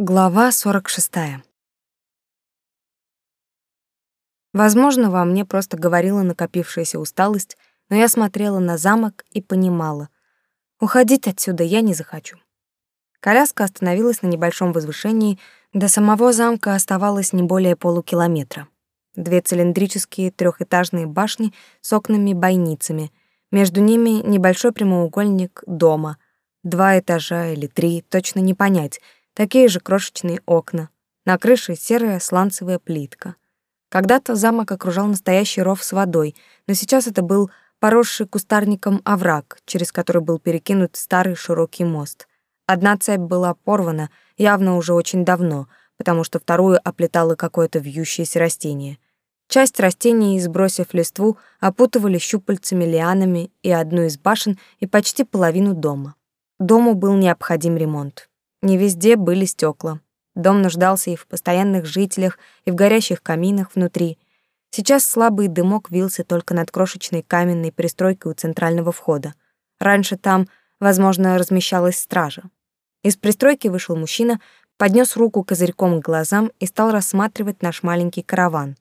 Глава 46. Возможно, во мне просто говорила накопившаяся усталость, но я смотрела на замок и понимала, уходить отсюда я не захочу. Коляска остановилась на небольшом возвышении, до самого замка оставалось не более полукилометра. Две цилиндрические трехэтажные башни с окнами-бойницами, между ними небольшой прямоугольник дома, два этажа или три, точно не понять — Такие же крошечные окна. На крыше серая сланцевая плитка. Когда-то замок окружал настоящий ров с водой, но сейчас это был поросший кустарником овраг, через который был перекинут старый широкий мост. Одна цепь была порвана, явно уже очень давно, потому что вторую оплетало какое-то вьющееся растение. Часть растений, сбросив листву, опутывали щупальцами лианами и одну из башен, и почти половину дома. Дому был необходим ремонт. Не везде были стекла. Дом нуждался и в постоянных жителях, и в горящих каминах внутри. Сейчас слабый дымок вился только над крошечной каменной пристройкой у центрального входа. Раньше там, возможно, размещалась стража. Из пристройки вышел мужчина, поднес руку козырьком к глазам и стал рассматривать наш маленький караван.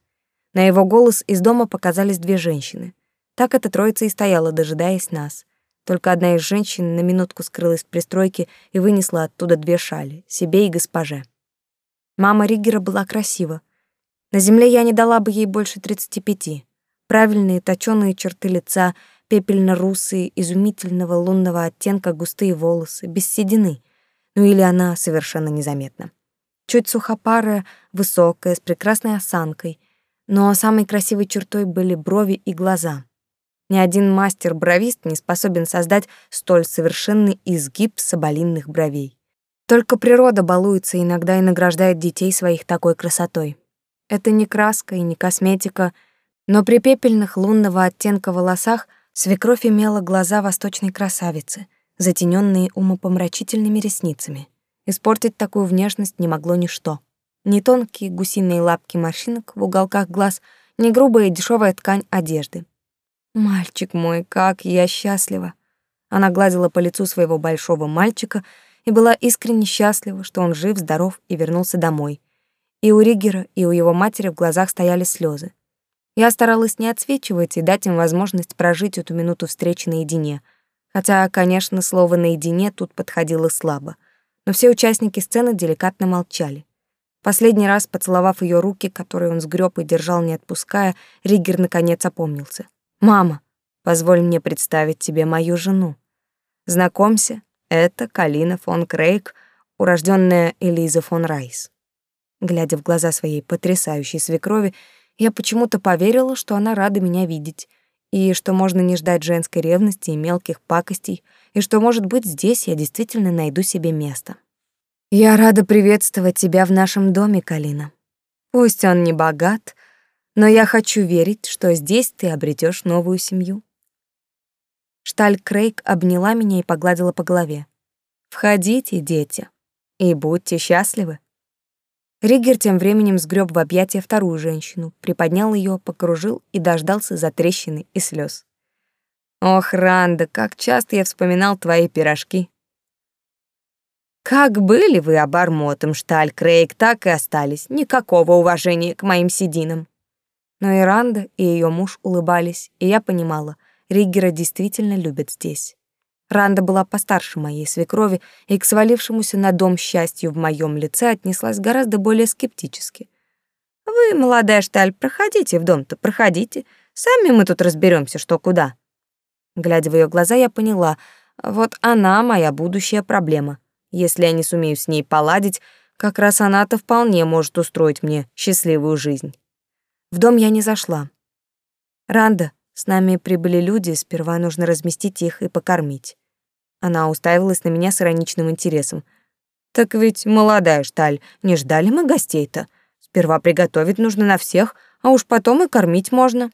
На его голос из дома показались две женщины. Так эта троица и стояла, дожидаясь нас. Только одна из женщин на минутку скрылась в пристройке и вынесла оттуда две шали, себе и госпоже. Мама Риггера была красива. На земле я не дала бы ей больше тридцати пяти. Правильные точёные черты лица, пепельно-русые, изумительного лунного оттенка густые волосы, без седины. Ну или она совершенно незаметна. Чуть сухопарая, высокая, с прекрасной осанкой. Но самой красивой чертой были брови и глаза. Ни один мастер-бровист не способен создать столь совершенный изгиб соболинных бровей. Только природа балуется иногда и награждает детей своих такой красотой. Это не краска и не косметика, но при пепельных лунного оттенка волосах свекровь имела глаза восточной красавицы, затененные умопомрачительными ресницами. Испортить такую внешность не могло ничто. Ни тонкие гусиные лапки морщинок в уголках глаз, ни грубая дешевая ткань одежды. Мальчик мой, как я счастлива. Она гладила по лицу своего большого мальчика и была искренне счастлива, что он жив, здоров и вернулся домой. И у Ригера, и у его матери в глазах стояли слезы. Я старалась не отсвечивать и дать им возможность прожить эту минуту встречи наедине. Хотя, конечно, слово «наедине» тут подходило слабо. Но все участники сцены деликатно молчали. Последний раз, поцеловав ее руки, которые он сгреб и держал, не отпуская, Ригер наконец опомнился. Мама, позволь мне представить тебе мою жену. Знакомься, это Калина фон Крейг, урожденная Элиза фон Райс. Глядя в глаза своей потрясающей свекрови, я почему-то поверила, что она рада меня видеть, и что можно не ждать женской ревности и мелких пакостей, и что, может быть, здесь я действительно найду себе место. Я рада приветствовать тебя в нашем доме, Калина. Пусть он не богат, но я хочу верить, что здесь ты обретешь новую семью. Шталь Крейг обняла меня и погладила по голове. Входите, дети, и будьте счастливы. Риггер тем временем сгреб в объятия вторую женщину, приподнял ее, покружил и дождался затрещины и слез. Ох, Ранда, как часто я вспоминал твои пирожки. Как были вы обормотом, Шталь Крейг, так и остались. Никакого уважения к моим сединам. Но и Ранда, и ее муж улыбались, и я понимала, Риггера действительно любят здесь. Ранда была постарше моей свекрови и к свалившемуся на дом счастью в моем лице отнеслась гораздо более скептически. «Вы, молодая шталь, проходите в дом-то, проходите. Сами мы тут разберемся, что куда». Глядя в ее глаза, я поняла, вот она моя будущая проблема. Если я не сумею с ней поладить, как раз она-то вполне может устроить мне счастливую жизнь. В дом я не зашла. Ранда, с нами прибыли люди, сперва нужно разместить их и покормить. Она уставилась на меня с ироничным интересом. Так ведь, молодая шталь, не ждали мы гостей-то. Сперва приготовить нужно на всех, а уж потом и кормить можно.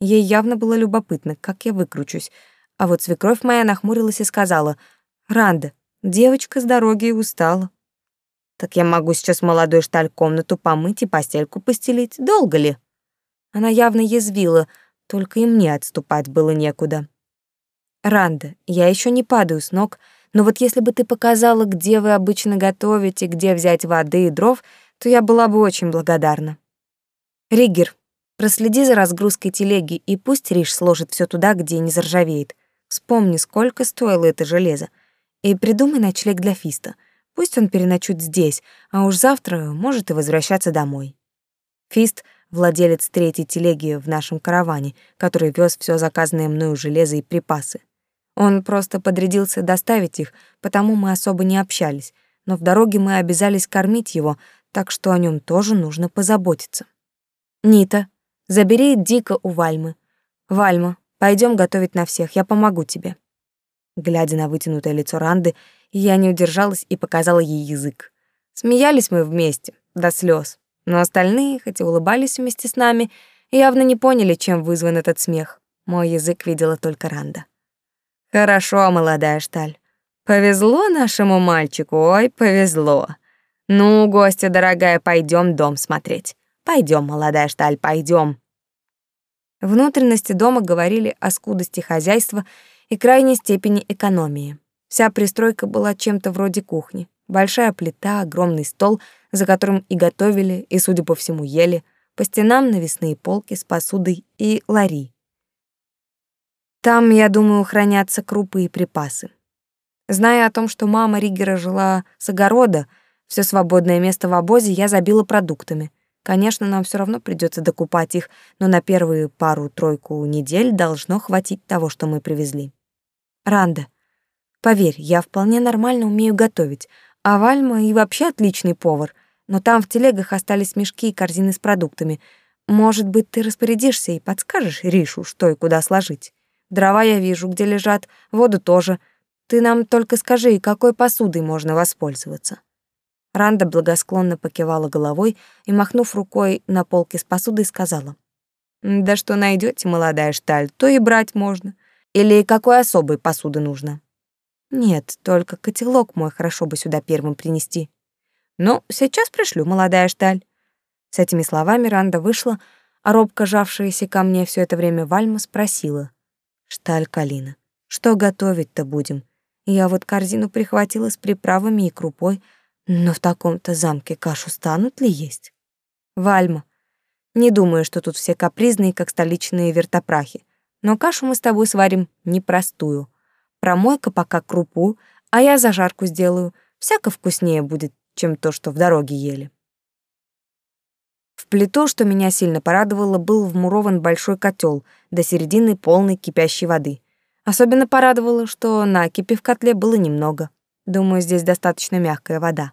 Ей явно было любопытно, как я выкручусь. А вот свекровь моя нахмурилась и сказала: "Ранда, девочка с дороги устала. Так я могу сейчас молодой шталь комнату помыть и постельку постелить. Долго ли? Она явно язвила, только и мне отступать было некуда. Ранда, я еще не падаю с ног, Но вот если бы ты показала, где вы обычно готовите, где взять воды и дров, то я была бы очень благодарна. Риггер, проследи за разгрузкой телеги, и пусть Риш сложит все туда, где не заржавеет. Вспомни, сколько стоило это железо. И придумай ночлег для Фиста. Пусть он переночует здесь, а уж завтра может и возвращаться домой. Фист — владелец третьей телеги в нашем караване, который вез все заказанное мною железо и припасы. Он просто подрядился доставить их, потому мы особо не общались, но в дороге мы обязались кормить его, так что о нем тоже нужно позаботиться. Нита, забери Дика у Вальмы. Вальма, пойдем готовить на всех, я помогу тебе. Глядя на вытянутое лицо Ранды, я не удержалась и показала ей язык. Смеялись мы вместе, до слез, но остальные, хоть и улыбались вместе с нами, явно не поняли, чем вызван этот смех. Мой язык видела только Ранда. Хорошо, молодая шталь. Повезло нашему мальчику, ой, повезло. Ну, гостья дорогая, пойдем дом смотреть. Пойдем, молодая шталь, пойдем. Внутренности дома говорили о скудости хозяйства и крайней степени экономии. Вся пристройка была чем-то вроде кухни. Большая плита, огромный стол, за которым и готовили, и, судя по всему, ели, по стенам навесные полки с посудой и лари. Там, я думаю, хранятся крупы и припасы. Зная о том, что мама Ригера жила с огорода, все свободное место в обозе я забила продуктами. Конечно, нам все равно придется докупать их, но на первые пару-тройку недель должно хватить того, что мы привезли. Ранда, поверь, я вполне нормально умею готовить, а Вальма и вообще отличный повар, но там в телегах остались мешки и корзины с продуктами. Может быть, ты распорядишься и подскажешь Ришу, что и куда сложить? Дрова я вижу, где лежат, воду тоже. Ты нам только скажи, какой посудой можно воспользоваться». Ранда благосклонно покивала головой и, махнув рукой на полке с посудой, сказала. «Да что найдете, молодая шталь, то и брать можно. Или какой особой посуды нужно?» «Нет, только котелок мой хорошо бы сюда первым принести». «Ну, сейчас пришлю, молодая шталь». С этими словами Ранда вышла, а робко жавшаяся ко мне все это время Вальма спросила. Шталь Калина. Что готовить-то будем? Я вот корзину прихватила с приправами и крупой, но в таком-то замке кашу станут ли есть? Вальма. Не думаю, что тут все капризные, как столичные вертопрахи. Но кашу мы с тобой сварим непростую. Промойка пока крупу, а я зажарку сделаю. Всяко вкуснее будет, чем то, что в дороге ели. В плиту, что меня сильно порадовало, был вмурован большой котел до середины полной кипящей воды. Особенно порадовало, что накипи в котле было немного. Думаю, здесь достаточно мягкая вода.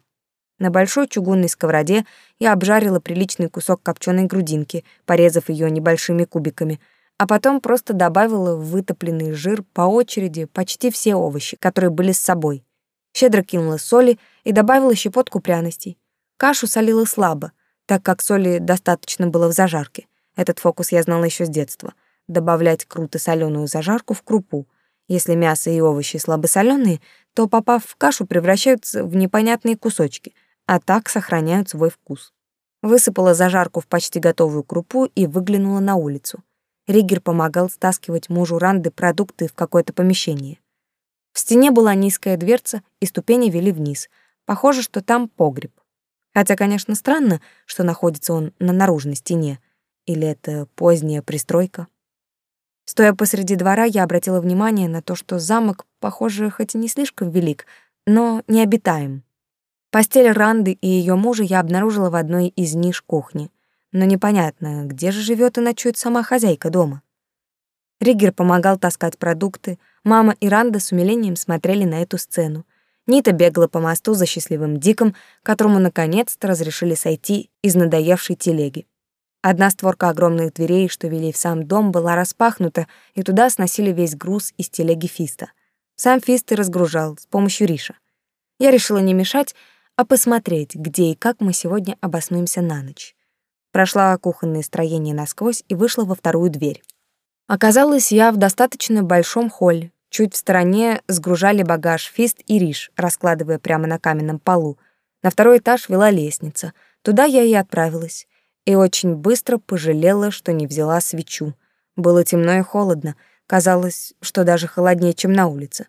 На большой чугунной сковороде я обжарила приличный кусок копченой грудинки, порезав ее небольшими кубиками, а потом просто добавила в вытопленный жир по очереди почти все овощи, которые были с собой. Щедро кинула соли и добавила щепотку пряностей. Кашу солила слабо, так как соли достаточно было в зажарке. Этот фокус я знала еще с детства. Добавлять круто соленую зажарку в крупу. Если мясо и овощи слабосоленые, то, попав в кашу, превращаются в непонятные кусочки, а так сохраняют свой вкус. Высыпала зажарку в почти готовую крупу и выглянула на улицу. Ригер помогал стаскивать мужу Ранды продукты в какое-то помещение. В стене была низкая дверца, и ступени вели вниз. Похоже, что там погреб. Хотя, конечно, странно, что находится он на наружной стене. Или это поздняя пристройка? Стоя посреди двора, я обратила внимание на то, что замок, похоже, хоть и не слишком велик, но необитаем. Постель Ранды и ее мужа я обнаружила в одной из ниш кухни. Но непонятно, где же живет и ночует сама хозяйка дома. Риггер помогал таскать продукты, мама и Ранда с умилением смотрели на эту сцену — Нита бегала по мосту за счастливым Диком, которому наконец-то разрешили сойти из надоевшей телеги. Одна створка огромных дверей, что вели в сам дом, была распахнута, и туда сносили весь груз из телеги Фиста. Сам Фист и разгружал с помощью Риша. Я решила не мешать, а посмотреть, где и как мы сегодня обоснуемся на ночь. Прошла кухонное строение насквозь и вышла во вторую дверь. Оказалось, я в достаточно большом холле, Чуть в стороне сгружали багаж Фист и Риш, раскладывая прямо на каменном полу. На второй этаж вела лестница. Туда я и отправилась. И очень быстро пожалела, что не взяла свечу. Было темно и холодно. Казалось, что даже холоднее, чем на улице.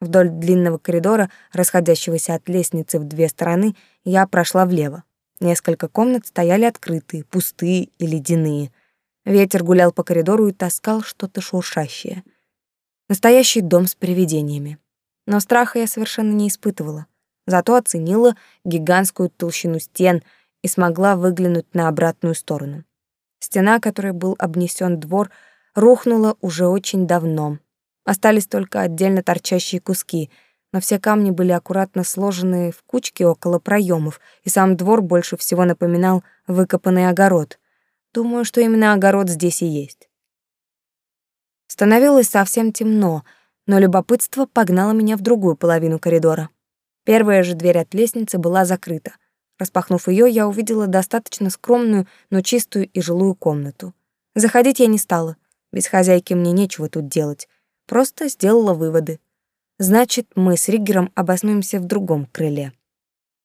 Вдоль длинного коридора, расходящегося от лестницы в две стороны, я прошла влево. Несколько комнат стояли открытые, пустые и ледяные. Ветер гулял по коридору и таскал что-то шуршащее. Настоящий дом с привидениями. Но страха я совершенно не испытывала. Зато оценила гигантскую толщину стен и смогла выглянуть на обратную сторону. Стена, которой был обнесен двор, рухнула уже очень давно. Остались только отдельно торчащие куски, но все камни были аккуратно сложены в кучки около проемов, и сам двор больше всего напоминал выкопанный огород. Думаю, что именно огород здесь и есть. Становилось совсем темно, но любопытство погнало меня в другую половину коридора. Первая же дверь от лестницы была закрыта. Распахнув ее, я увидела достаточно скромную, но чистую и жилую комнату. Заходить я не стала. Без хозяйки мне нечего тут делать. Просто сделала выводы. Значит, мы с Риггером обоснуемся в другом крыле.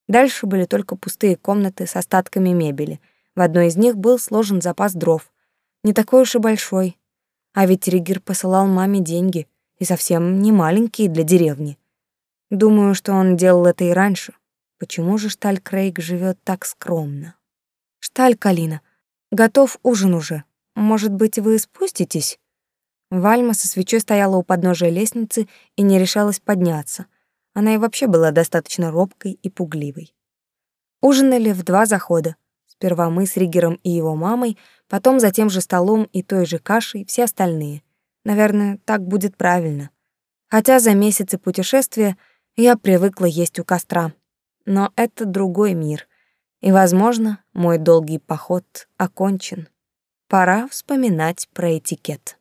Дальше были только пустые комнаты с остатками мебели. В одной из них был сложен запас дров. Не такой уж и большой. А ведь Риггер посылал маме деньги, и совсем не маленькие для деревни. Думаю, что он делал это и раньше. Почему же Шталь Крейг живет так скромно? Шталь Калина, готов ужин уже. Может быть, вы спуститесь? Вальма со свечой стояла у подножия лестницы и не решалась подняться. Она и вообще была достаточно робкой и пугливой. Ужинали в два захода. Сперва мы с Ригером и его мамой, потом за тем же столом и той же кашей все остальные. Наверное, так будет правильно. Хотя за месяцы путешествия я привыкла есть у костра. Но это другой мир. И, возможно, мой долгий поход окончен. Пора вспоминать про этикет.